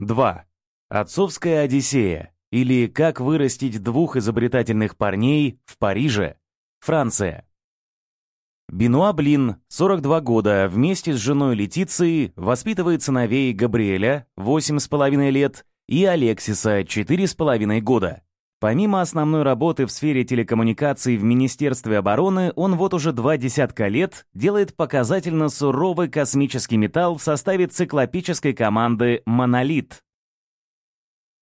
2. Отцовская Одиссея или Как вырастить двух изобретательных парней в Париже, Франция. Бенуа Блин, 42 года, вместе с женой Летицией воспитывает сыновей Габриэля, 8,5 лет, и Алексиса, 4,5 года. Помимо основной работы в сфере телекоммуникаций в Министерстве обороны, он вот уже два десятка лет делает показательно суровый космический металл в составе циклопической команды «Монолит».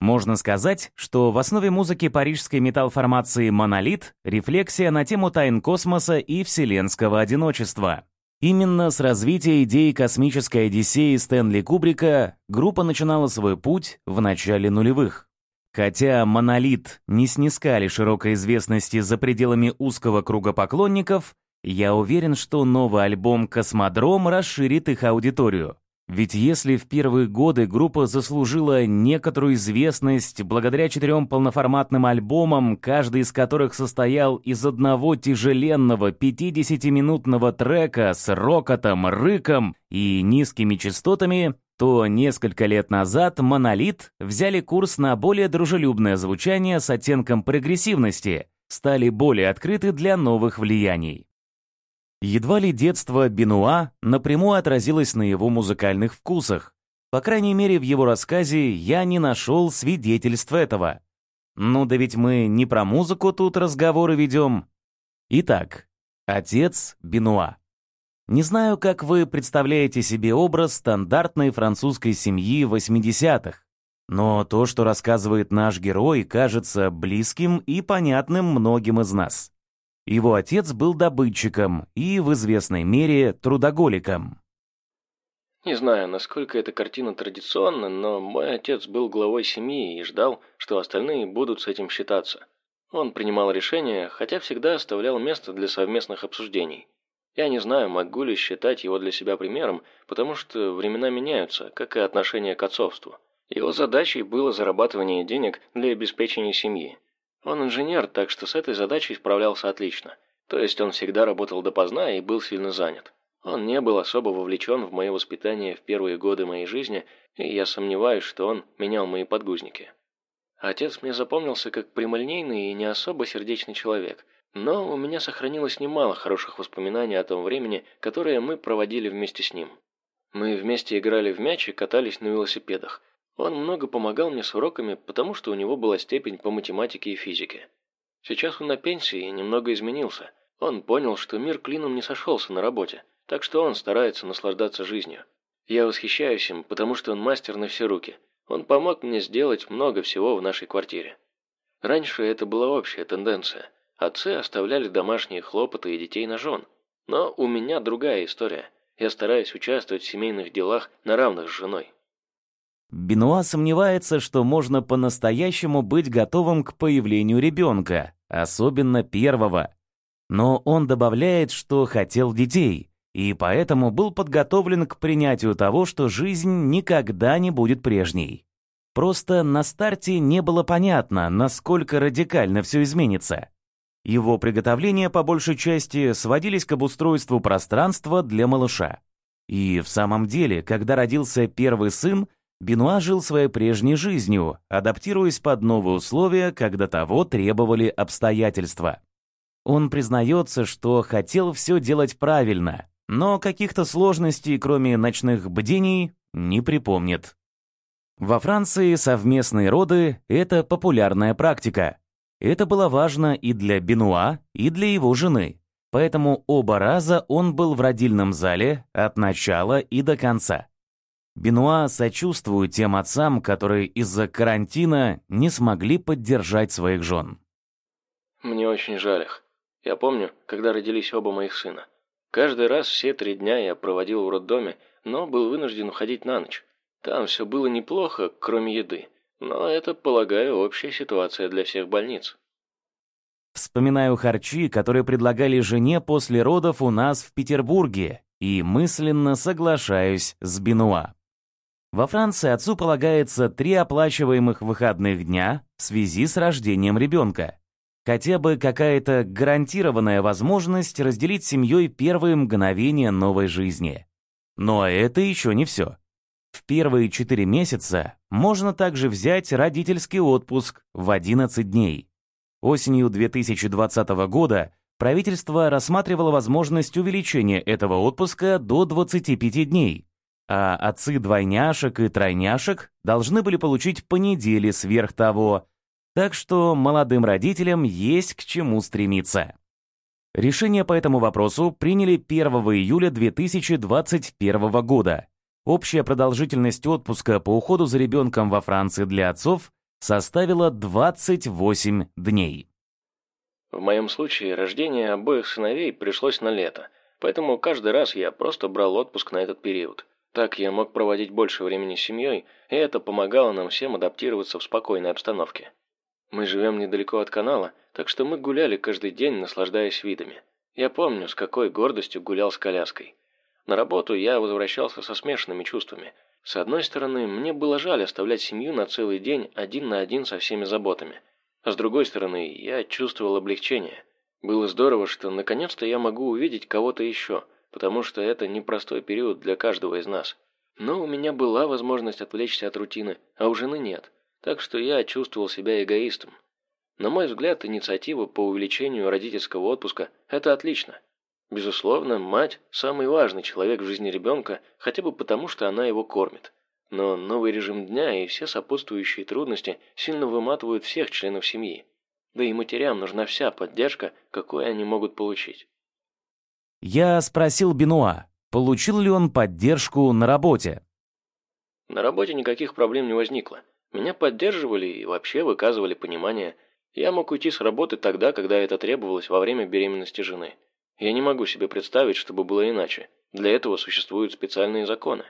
Можно сказать, что в основе музыки парижской металл-формации «Монолит» рефлексия на тему тайн космоса и вселенского одиночества. Именно с развития идеи космической Одиссеи Стэнли Кубрика группа начинала свой путь в начале нулевых. Хотя «Монолит» не снискали широкой известности за пределами узкого круга поклонников, я уверен, что новый альбом «Космодром» расширит их аудиторию. Ведь если в первые годы группа заслужила некоторую известность благодаря четырем полноформатным альбомам, каждый из которых состоял из одного тяжеленного 50-минутного трека с рокотом, рыком и низкими частотами, то несколько лет назад «Монолит» взяли курс на более дружелюбное звучание с оттенком прогрессивности, стали более открыты для новых влияний. Едва ли детство Бенуа напрямую отразилось на его музыкальных вкусах. По крайней мере, в его рассказе я не нашел свидетельств этого. Ну да ведь мы не про музыку тут разговоры ведем. Итак, отец Бенуа. Не знаю, как вы представляете себе образ стандартной французской семьи 80-х, но то, что рассказывает наш герой, кажется близким и понятным многим из нас. Его отец был добытчиком и, в известной мере, трудоголиком. Не знаю, насколько эта картина традиционна, но мой отец был главой семьи и ждал, что остальные будут с этим считаться. Он принимал решения, хотя всегда оставлял место для совместных обсуждений. Я не знаю, могу ли считать его для себя примером, потому что времена меняются, как и отношение к отцовству. Его задачей было зарабатывание денег для обеспечения семьи. Он инженер, так что с этой задачей справлялся отлично. То есть он всегда работал допоздна и был сильно занят. Он не был особо вовлечен в мое воспитание в первые годы моей жизни, и я сомневаюсь, что он менял мои подгузники. Отец мне запомнился как прямолинейный и не особо сердечный человек, но у меня сохранилось немало хороших воспоминаний о том времени, которое мы проводили вместе с ним. Мы вместе играли в мяч и катались на велосипедах, он много помогал мне с уроками, потому что у него была степень по математике и физике. Сейчас он на пенсии и немного изменился. Он понял, что мир клином не сошелся на работе, так что он старается наслаждаться жизнью. Я восхищаюсь им, потому что он мастер на все руки. Он помог мне сделать много всего в нашей квартире. Раньше это была общая тенденция. Отцы оставляли домашние хлопоты и детей на жен. Но у меня другая история. Я стараюсь участвовать в семейных делах на равных с женой. Бенуа сомневается, что можно по-настоящему быть готовым к появлению ребенка, особенно первого. Но он добавляет, что хотел детей, и поэтому был подготовлен к принятию того, что жизнь никогда не будет прежней. Просто на старте не было понятно, насколько радикально все изменится. Его приготовления по большей части сводились к обустройству пространства для малыша. И в самом деле, когда родился первый сын, Бенуа жил своей прежней жизнью, адаптируясь под новые условия, когда того требовали обстоятельства. Он признается, что хотел все делать правильно, но каких-то сложностей, кроме ночных бдений, не припомнит. Во Франции совместные роды – это популярная практика. Это было важно и для Бенуа, и для его жены. Поэтому оба раза он был в родильном зале от начала и до конца. Бенуа сочувствует тем отцам, которые из-за карантина не смогли поддержать своих жен. «Мне очень жаль их. Я помню, когда родились оба моих сына. Каждый раз все три дня я проводил в роддоме, но был вынужден уходить на ночь. Там все было неплохо, кроме еды. Но это, полагаю, общая ситуация для всех больниц. Вспоминаю харчи, которые предлагали жене после родов у нас в Петербурге, и мысленно соглашаюсь с Бенуа. Во Франции отцу полагается три оплачиваемых выходных дня в связи с рождением ребенка. Хотя бы какая-то гарантированная возможность разделить с семьей первые мгновения новой жизни. Но это еще не все. В первые 4 месяца можно также взять родительский отпуск в 11 дней. Осенью 2020 года правительство рассматривало возможность увеличения этого отпуска до 25 дней, а отцы двойняшек и тройняшек должны были получить по неделе сверх того, так что молодым родителям есть к чему стремиться. Решение по этому вопросу приняли 1 июля 2021 года. Общая продолжительность отпуска по уходу за ребенком во Франции для отцов составила 28 дней. В моем случае рождение обоих сыновей пришлось на лето, поэтому каждый раз я просто брал отпуск на этот период. Так я мог проводить больше времени с семьей, и это помогало нам всем адаптироваться в спокойной обстановке. Мы живем недалеко от канала, так что мы гуляли каждый день, наслаждаясь видами. Я помню, с какой гордостью гулял с коляской. На работу я возвращался со смешанными чувствами. С одной стороны, мне было жаль оставлять семью на целый день один на один со всеми заботами. А с другой стороны, я чувствовал облегчение. Было здорово, что наконец-то я могу увидеть кого-то еще, потому что это непростой период для каждого из нас. Но у меня была возможность отвлечься от рутины, а у жены нет так что я чувствовал себя эгоистом. На мой взгляд, инициатива по увеличению родительского отпуска – это отлично. Безусловно, мать – самый важный человек в жизни ребенка, хотя бы потому, что она его кормит. Но новый режим дня и все сопутствующие трудности сильно выматывают всех членов семьи. Да и матерям нужна вся поддержка, какую они могут получить. Я спросил Бенуа, получил ли он поддержку на работе. На работе никаких проблем не возникло. Меня поддерживали и вообще выказывали понимание. Я мог уйти с работы тогда, когда это требовалось во время беременности жены. Я не могу себе представить, чтобы было иначе. Для этого существуют специальные законы.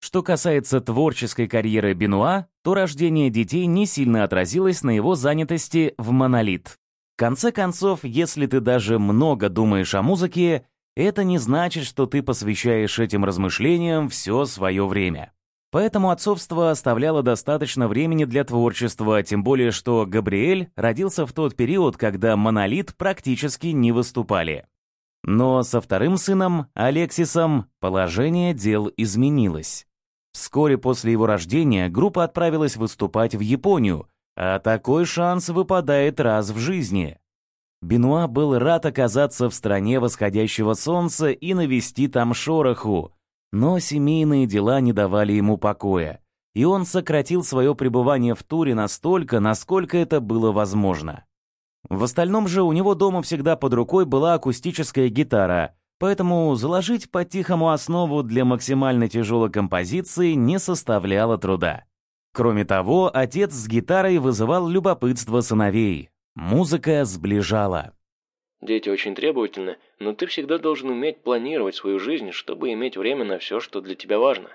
Что касается творческой карьеры Бенуа, то рождение детей не сильно отразилось на его занятости в «Монолит». В конце концов, если ты даже много думаешь о музыке, это не значит, что ты посвящаешь этим размышлениям все свое время. Поэтому отцовство оставляло достаточно времени для творчества, тем более что Габриэль родился в тот период, когда «Монолит» практически не выступали. Но со вторым сыном, Алексисом, положение дел изменилось. Вскоре после его рождения группа отправилась выступать в Японию, а такой шанс выпадает раз в жизни. Бенуа был рад оказаться в стране восходящего солнца и навести там шороху, но семейные дела не давали ему покоя, и он сократил свое пребывание в туре настолько, насколько это было возможно. В остальном же у него дома всегда под рукой была акустическая гитара, поэтому заложить по-тихому основу для максимально тяжелой композиции не составляло труда. Кроме того, отец с гитарой вызывал любопытство сыновей. Музыка сближала. Дети очень требовательны, но ты всегда должен уметь планировать свою жизнь, чтобы иметь время на все, что для тебя важно.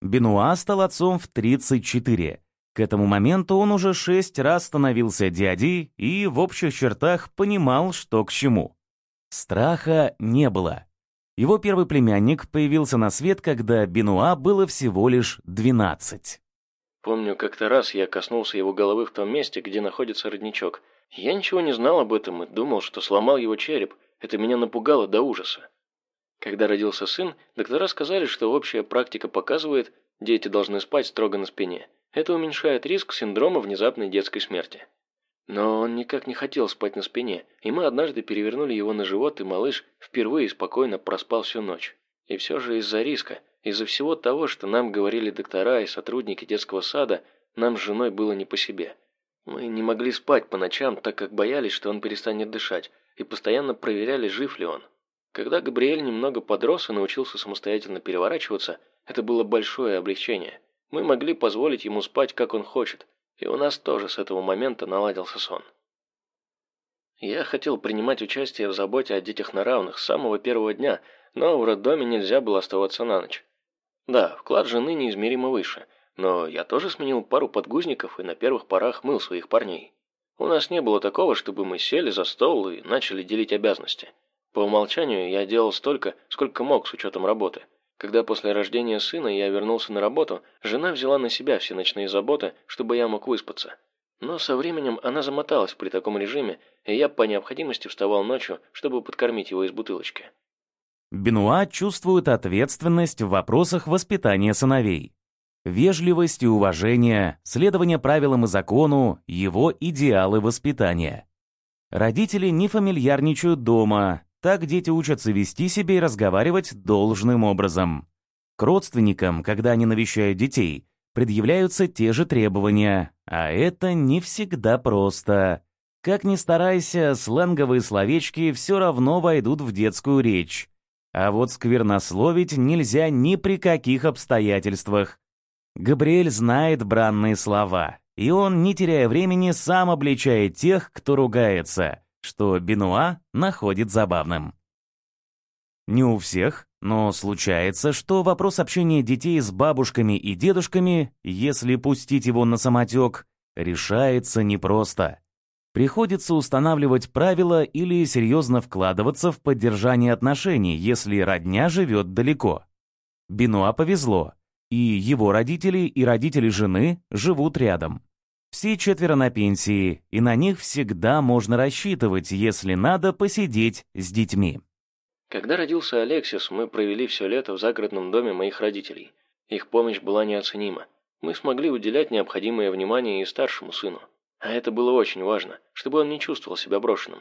Бенуа стал отцом в 34. К этому моменту он уже шесть раз становился дядей и в общих чертах понимал, что к чему. Страха не было. Его первый племянник появился на свет, когда Бенуа было всего лишь 12. Помню, как-то раз я коснулся его головы в том месте, где находится родничок – я ничего не знал об этом и думал, что сломал его череп. Это меня напугало до ужаса. Когда родился сын, доктора сказали, что общая практика показывает, дети должны спать строго на спине. Это уменьшает риск синдрома внезапной детской смерти. Но он никак не хотел спать на спине, и мы однажды перевернули его на живот, и малыш впервые спокойно проспал всю ночь. И все же из-за риска, из-за всего того, что нам говорили доктора и сотрудники детского сада, нам с женой было не по себе. Мы не могли спать по ночам, так как боялись, что он перестанет дышать, и постоянно проверяли, жив ли он. Когда Габриэль немного подрос и научился самостоятельно переворачиваться, это было большое облегчение. Мы могли позволить ему спать, как он хочет, и у нас тоже с этого момента наладился сон. Я хотел принимать участие в заботе о детях на равных с самого первого дня, но в роддоме нельзя было оставаться на ночь. Да, вклад жены неизмеримо выше – но я тоже сменил пару подгузников и на первых порах мыл своих парней. У нас не было такого, чтобы мы сели за стол и начали делить обязанности. По умолчанию я делал столько, сколько мог с учетом работы. Когда после рождения сына я вернулся на работу, жена взяла на себя все ночные заботы, чтобы я мог выспаться. Но со временем она замоталась при таком режиме, и я по необходимости вставал ночью, чтобы подкормить его из бутылочки. Бенуа чувствует ответственность в вопросах воспитания сыновей. Вежливость и уважение, следование правилам и закону — его идеалы воспитания. Родители не фамильярничают дома, так дети учатся вести себя и разговаривать должным образом. К родственникам, когда они навещают детей, предъявляются те же требования, а это не всегда просто. Как ни старайся, сленговые словечки все равно войдут в детскую речь. А вот сквернословить нельзя ни при каких обстоятельствах. Габриэль знает бранные слова, и он, не теряя времени, сам обличает тех, кто ругается, что Бенуа находит забавным. Не у всех, но случается, что вопрос общения детей с бабушками и дедушками, если пустить его на самотек, решается непросто. Приходится устанавливать правила или серьезно вкладываться в поддержание отношений, если родня живет далеко. Бенуа повезло, и его родители и родители жены живут рядом. Все четверо на пенсии, и на них всегда можно рассчитывать, если надо посидеть с детьми. Когда родился Алексис, мы провели все лето в загородном доме моих родителей. Их помощь была неоценима. Мы смогли уделять необходимое внимание и старшему сыну. А это было очень важно, чтобы он не чувствовал себя брошенным.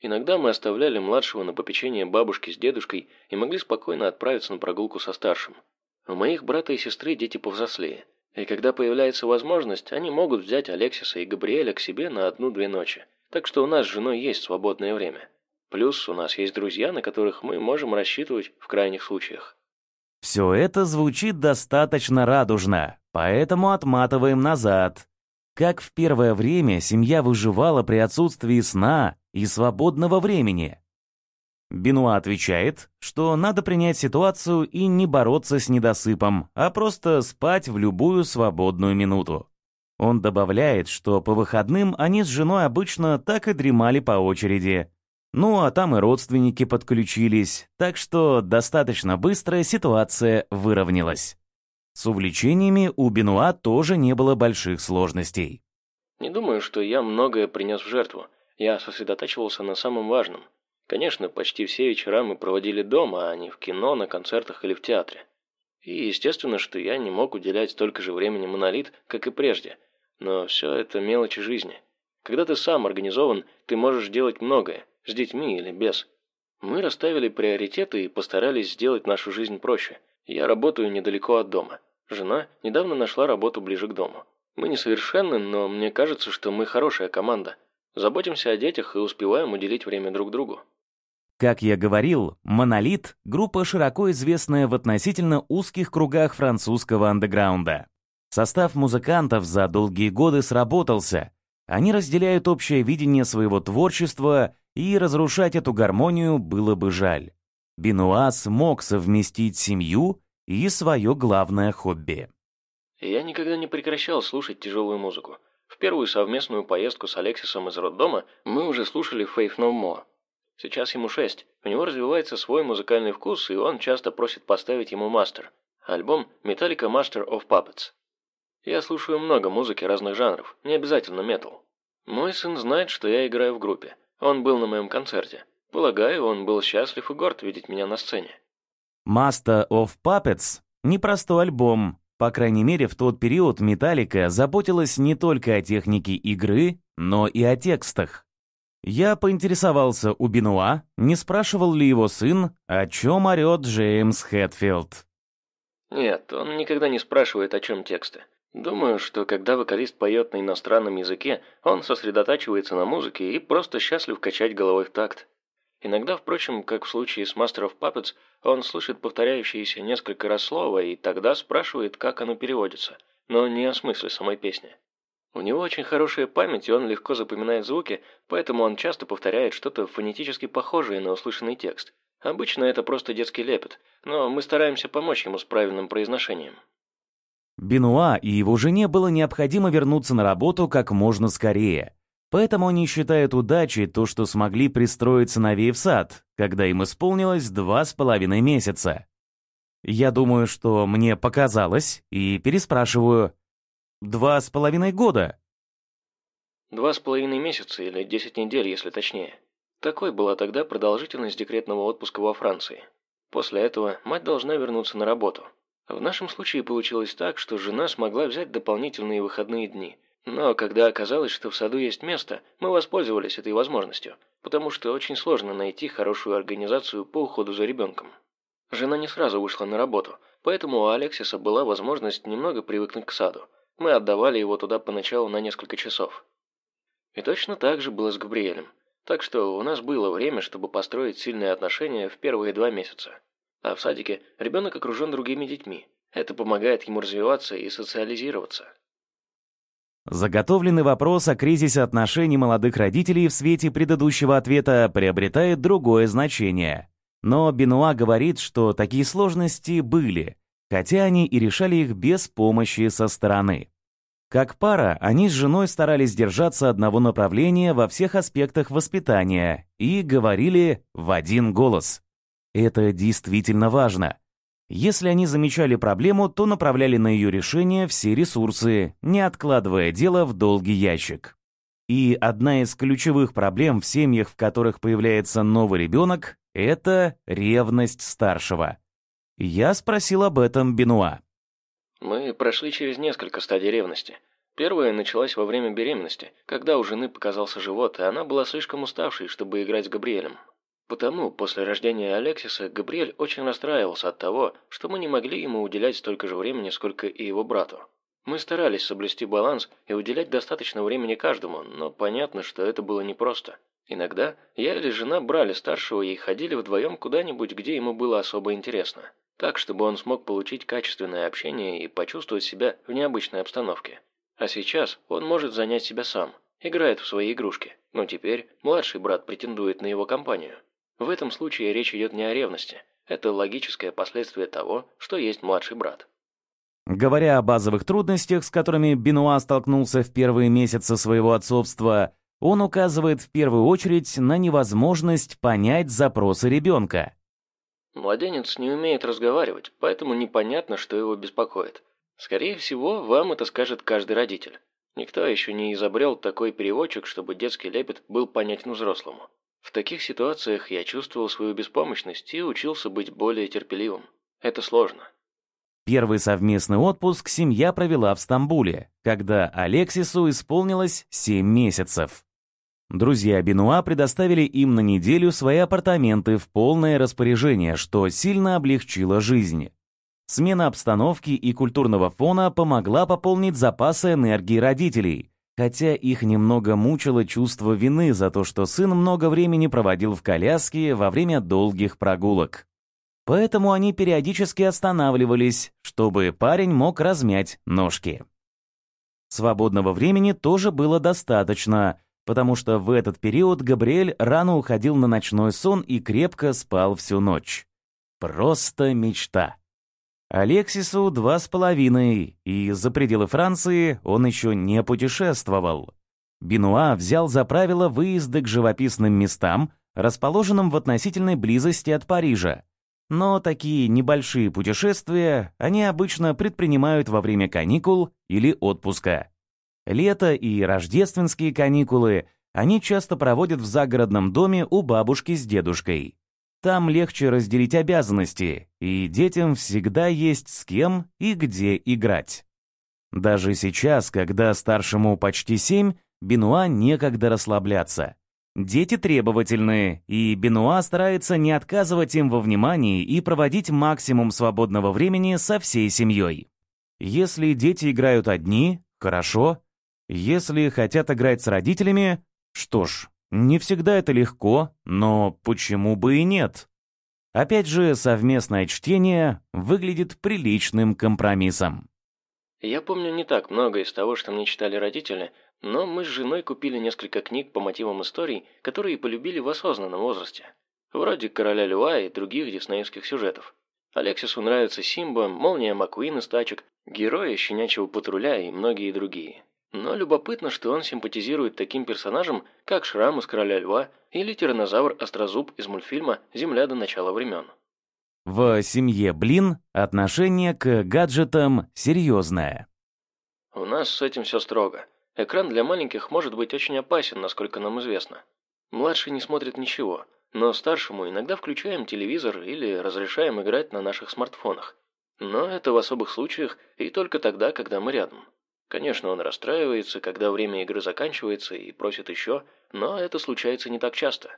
Иногда мы оставляли младшего на попечение бабушки с дедушкой и могли спокойно отправиться на прогулку со старшим. У моих брата и сестры дети повзрослее, и когда появляется возможность, они могут взять Алексиса и Габриэля к себе на одну-две ночи. Так что у нас с женой есть свободное время. Плюс у нас есть друзья, на которых мы можем рассчитывать в крайних случаях. Все это звучит достаточно радужно, поэтому отматываем назад. Как в первое время семья выживала при отсутствии сна и свободного времени? Бенуа отвечает, что надо принять ситуацию и не бороться с недосыпом, а просто спать в любую свободную минуту. Он добавляет, что по выходным они с женой обычно так и дремали по очереди. Ну а там и родственники подключились, так что достаточно быстро ситуация выровнялась. С увлечениями у Бенуа тоже не было больших сложностей. Не думаю, что я многое принес в жертву. Я сосредотачивался на самом важном. Конечно, почти все вечера мы проводили дома, а не в кино, на концертах или в театре. И естественно, что я не мог уделять столько же времени монолит, как и прежде. Но все это мелочи жизни. Когда ты сам организован, ты можешь делать многое, с детьми или без. Мы расставили приоритеты и постарались сделать нашу жизнь проще. Я работаю недалеко от дома. Жена недавно нашла работу ближе к дому. Мы несовершенны, но мне кажется, что мы хорошая команда. Заботимся о детях и успеваем уделить время друг другу. Как я говорил, «Монолит» — группа, широко известная в относительно узких кругах французского андеграунда. Состав музыкантов за долгие годы сработался. Они разделяют общее видение своего творчества, и разрушать эту гармонию было бы жаль. Бенуа смог совместить семью и свое главное хобби. Я никогда не прекращал слушать тяжелую музыку. В первую совместную поездку с Алексисом из роддома мы уже слушали Faith No More. Сейчас ему шесть. У него развивается свой музыкальный вкус, и он часто просит поставить ему мастер. Альбом Metallica Master of Puppets. Я слушаю много музыки разных жанров, не обязательно метал. Мой сын знает, что я играю в группе. Он был на моем концерте. Полагаю, он был счастлив и горд видеть меня на сцене. Master of Puppets — непростой альбом. По крайней мере, в тот период Металлика заботилась не только о технике игры, но и о текстах. Я поинтересовался у Бенуа, не спрашивал ли его сын, о чем орет Джеймс Хэтфилд. Нет, он никогда не спрашивает, о чем тексты. Думаю, что когда вокалист поет на иностранном языке, он сосредотачивается на музыке и просто счастлив качать головой в такт. Иногда, впрочем, как в случае с Master of Puppets, он слышит повторяющиеся несколько раз слово и тогда спрашивает, как оно переводится, но не о смысле самой песни. У него очень хорошая память, и он легко запоминает звуки, поэтому он часто повторяет что-то фонетически похожее на услышанный текст. Обычно это просто детский лепет, но мы стараемся помочь ему с правильным произношением. Бенуа и его жене было необходимо вернуться на работу как можно скорее, Поэтому они считают удачей то, что смогли пристроить сыновей в сад, когда им исполнилось два с половиной месяца. Я думаю, что мне показалось, и переспрашиваю. Два с половиной года? Два с половиной месяца или десять недель, если точнее. Такой была тогда продолжительность декретного отпуска во Франции. После этого мать должна вернуться на работу. В нашем случае получилось так, что жена смогла взять дополнительные выходные дни. Но когда оказалось, что в саду есть место, мы воспользовались этой возможностью, потому что очень сложно найти хорошую организацию по уходу за ребенком. Жена не сразу вышла на работу, поэтому у Алексиса была возможность немного привыкнуть к саду. Мы отдавали его туда поначалу на несколько часов. И точно так же было с Габриэлем. Так что у нас было время, чтобы построить сильные отношения в первые два месяца. А в садике ребенок окружен другими детьми. Это помогает ему развиваться и социализироваться. Заготовленный вопрос о кризисе отношений молодых родителей в свете предыдущего ответа приобретает другое значение. Но Бенуа говорит, что такие сложности были, хотя они и решали их без помощи со стороны. Как пара, они с женой старались держаться одного направления во всех аспектах воспитания и говорили в один голос. Это действительно важно. Если они замечали проблему, то направляли на ее решение все ресурсы, не откладывая дело в долгий ящик. И одна из ключевых проблем в семьях, в которых появляется новый ребенок, это ревность старшего. Я спросил об этом Бенуа. Мы прошли через несколько стадий ревности. Первая началась во время беременности, когда у жены показался живот, и она была слишком уставшей, чтобы играть с Габриэлем. Потому после рождения Алексиса Габриэль очень расстраивался от того, что мы не могли ему уделять столько же времени, сколько и его брату. Мы старались соблюсти баланс и уделять достаточно времени каждому, но понятно, что это было непросто. Иногда я или жена брали старшего и ходили вдвоем куда-нибудь, где ему было особо интересно так, чтобы он смог получить качественное общение и почувствовать себя в необычной обстановке. А сейчас он может занять себя сам, играет в свои игрушки, но теперь младший брат претендует на его компанию. В этом случае речь идет не о ревности, это логическое последствие того, что есть младший брат. Говоря о базовых трудностях, с которыми Бенуа столкнулся в первые месяцы своего отцовства, он указывает в первую очередь на невозможность понять запросы ребенка. Младенец не умеет разговаривать, поэтому непонятно, что его беспокоит. Скорее всего, вам это скажет каждый родитель. Никто еще не изобрел такой переводчик, чтобы детский лепет был понятен взрослому. В таких ситуациях я чувствовал свою беспомощность и учился быть более терпеливым. Это сложно. Первый совместный отпуск семья провела в Стамбуле, когда Алексису исполнилось 7 месяцев. Друзья Бенуа предоставили им на неделю свои апартаменты в полное распоряжение, что сильно облегчило жизнь. Смена обстановки и культурного фона помогла пополнить запасы энергии родителей, хотя их немного мучило чувство вины за то, что сын много времени проводил в коляске во время долгих прогулок. Поэтому они периодически останавливались, чтобы парень мог размять ножки. Свободного времени тоже было достаточно — потому что в этот период Габриэль рано уходил на ночной сон и крепко спал всю ночь. Просто мечта. Алексису два с половиной, и за пределы Франции он еще не путешествовал. Бенуа взял за правило выезды к живописным местам, расположенным в относительной близости от Парижа. Но такие небольшие путешествия они обычно предпринимают во время каникул или отпуска. Лето и рождественские каникулы они часто проводят в загородном доме у бабушки с дедушкой. Там легче разделить обязанности, и детям всегда есть с кем и где играть. Даже сейчас, когда старшему почти семь, Бенуа некогда расслабляться. Дети требовательные, и Бенуа старается не отказывать им во внимании и проводить максимум свободного времени со всей семьей. Если дети играют одни, хорошо, если хотят играть с родителями, что ж, не всегда это легко, но почему бы и нет? Опять же, совместное чтение выглядит приличным компромиссом. Я помню не так много из того, что мне читали родители, но мы с женой купили несколько книг по мотивам историй, которые полюбили в осознанном возрасте. Вроде «Короля Льва» и других диснеевских сюжетов. Алексису нравится Симба, Молния Маккуин из тачек, Герои Щенячьего патруля и многие другие. Но любопытно, что он симпатизирует таким персонажам, как Шрам из «Короля льва» или тираннозавр Острозуб из мультфильма «Земля до начала времен». В семье Блин отношение к гаджетам серьезное. У нас с этим все строго. Экран для маленьких может быть очень опасен, насколько нам известно. Младший не смотрит ничего, но старшему иногда включаем телевизор или разрешаем играть на наших смартфонах. Но это в особых случаях и только тогда, когда мы рядом. Конечно, он расстраивается, когда время игры заканчивается и просит еще, но это случается не так часто.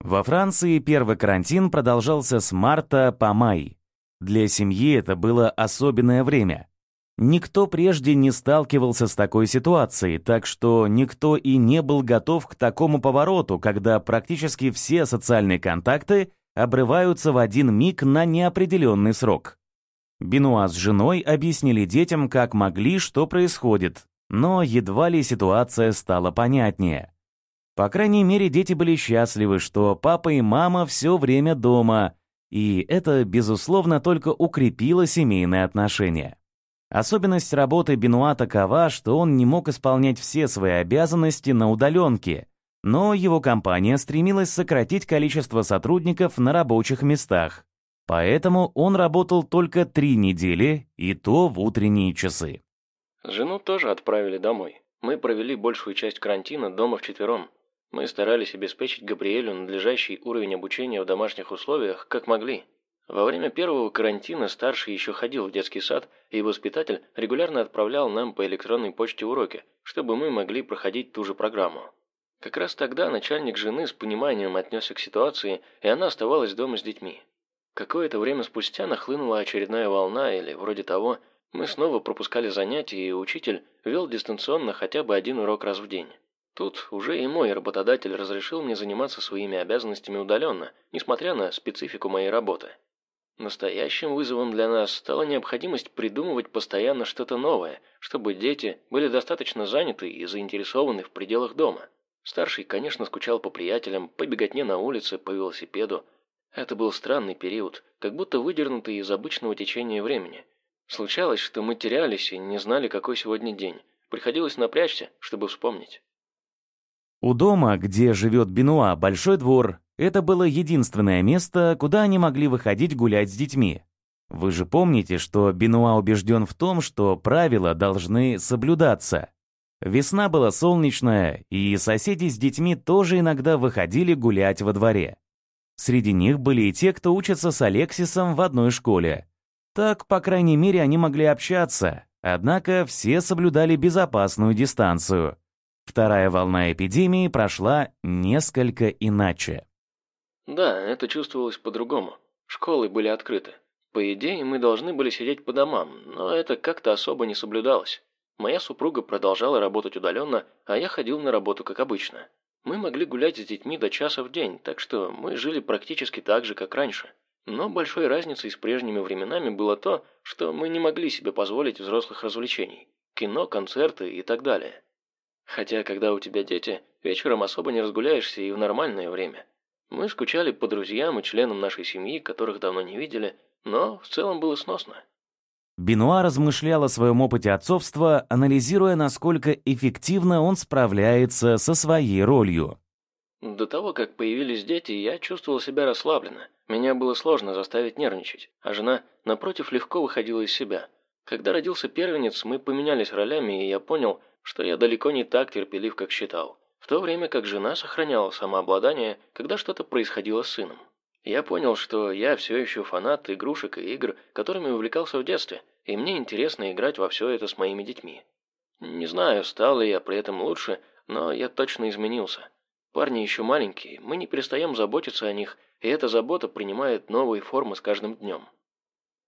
Во Франции первый карантин продолжался с марта по май. Для семьи это было особенное время. Никто прежде не сталкивался с такой ситуацией, так что никто и не был готов к такому повороту, когда практически все социальные контакты обрываются в один миг на неопределенный срок. Бенуа с женой объяснили детям, как могли, что происходит, но едва ли ситуация стала понятнее. По крайней мере, дети были счастливы, что папа и мама все время дома, и это, безусловно, только укрепило семейные отношения. Особенность работы Бенуа такова, что он не мог исполнять все свои обязанности на удаленке, но его компания стремилась сократить количество сотрудников на рабочих местах. Поэтому он работал только три недели, и то в утренние часы. Жену тоже отправили домой. Мы провели большую часть карантина дома вчетвером. Мы старались обеспечить Габриэлю надлежащий уровень обучения в домашних условиях, как могли. Во время первого карантина старший еще ходил в детский сад, и воспитатель регулярно отправлял нам по электронной почте уроки, чтобы мы могли проходить ту же программу. Как раз тогда начальник жены с пониманием отнесся к ситуации, и она оставалась дома с детьми. Какое-то время спустя нахлынула очередная волна или вроде того, мы снова пропускали занятия, и учитель вел дистанционно хотя бы один урок раз в день. Тут уже и мой работодатель разрешил мне заниматься своими обязанностями удаленно, несмотря на специфику моей работы. Настоящим вызовом для нас стала необходимость придумывать постоянно что-то новое, чтобы дети были достаточно заняты и заинтересованы в пределах дома. Старший, конечно, скучал по приятелям, по беготне на улице, по велосипеду. Это был странный период, как будто выдернутый из обычного течения времени. Случалось, что мы терялись и не знали, какой сегодня день. Приходилось напрячься, чтобы вспомнить. У дома, где живет Бенуа, большой двор, это было единственное место, куда они могли выходить гулять с детьми. Вы же помните, что Бенуа убежден в том, что правила должны соблюдаться. Весна была солнечная, и соседи с детьми тоже иногда выходили гулять во дворе. Среди них были и те, кто учится с Алексисом в одной школе. Так, по крайней мере, они могли общаться, однако все соблюдали безопасную дистанцию. Вторая волна эпидемии прошла несколько иначе. Да, это чувствовалось по-другому. Школы были открыты. По идее, мы должны были сидеть по домам, но это как-то особо не соблюдалось. Моя супруга продолжала работать удаленно, а я ходил на работу как обычно. Мы могли гулять с детьми до часа в день, так что мы жили практически так же, как раньше. Но большой разницей с прежними временами было то, что мы не могли себе позволить взрослых развлечений. Кино, концерты и так далее. Хотя, когда у тебя дети, вечером особо не разгуляешься и в нормальное время. Мы скучали по друзьям и членам нашей семьи, которых давно не видели, но в целом было сносно. Бенуа размышлял о своем опыте отцовства, анализируя, насколько эффективно он справляется со своей ролью. До того, как появились дети, я чувствовал себя расслабленно. Меня было сложно заставить нервничать, а жена, напротив, легко выходила из себя. Когда родился первенец, мы поменялись ролями, и я понял, что я далеко не так терпелив, как считал в то время как жена сохраняла самообладание, когда что-то происходило с сыном. Я понял, что я все еще фанат игрушек и игр, которыми увлекался в детстве, и мне интересно играть во все это с моими детьми. Не знаю, стал ли я при этом лучше, но я точно изменился. Парни еще маленькие, мы не перестаем заботиться о них, и эта забота принимает новые формы с каждым днем.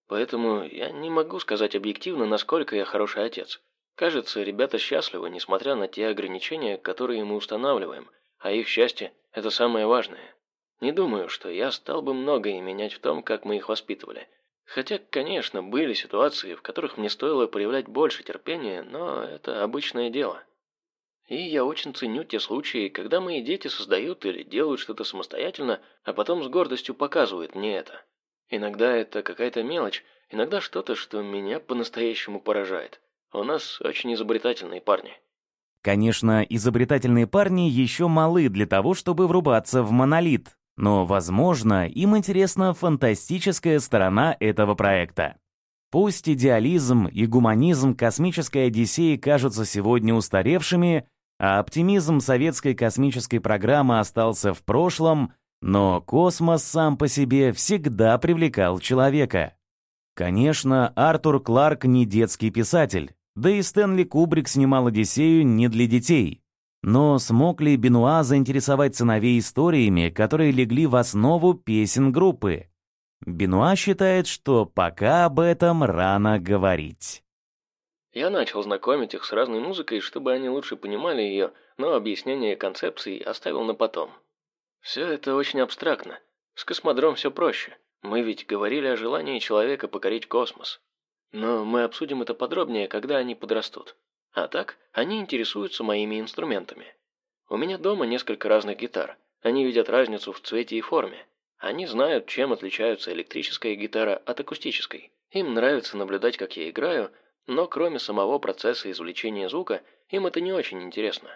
Поэтому я не могу сказать объективно, насколько я хороший отец. Кажется, ребята счастливы, несмотря на те ограничения, которые мы устанавливаем, а их счастье – это самое важное. Не думаю, что я стал бы многое менять в том, как мы их воспитывали. Хотя, конечно, были ситуации, в которых мне стоило проявлять больше терпения, но это обычное дело. И я очень ценю те случаи, когда мои дети создают или делают что-то самостоятельно, а потом с гордостью показывают мне это. Иногда это какая-то мелочь, иногда что-то, что меня по-настоящему поражает – у нас очень изобретательные парни. Конечно, изобретательные парни еще малы для того, чтобы врубаться в монолит, но, возможно, им интересна фантастическая сторона этого проекта. Пусть идеализм и гуманизм космической Одиссеи кажутся сегодня устаревшими, а оптимизм советской космической программы остался в прошлом, Но космос сам по себе всегда привлекал человека. Конечно, Артур Кларк не детский писатель, да и Стэнли Кубрик снимал «Одиссею» не для детей. Но смог ли Бенуа заинтересовать сыновей историями, которые легли в основу песен группы? Бенуа считает, что пока об этом рано говорить. Я начал знакомить их с разной музыкой, чтобы они лучше понимали ее, но объяснение концепций оставил на потом. Все это очень абстрактно. С космодром все проще. Мы ведь говорили о желании человека покорить космос. Но мы обсудим это подробнее, когда они подрастут. А так, они интересуются моими инструментами. У меня дома несколько разных гитар. Они видят разницу в цвете и форме. Они знают, чем отличаются электрическая гитара от акустической. Им нравится наблюдать, как я играю, но кроме самого процесса извлечения звука, им это не очень интересно.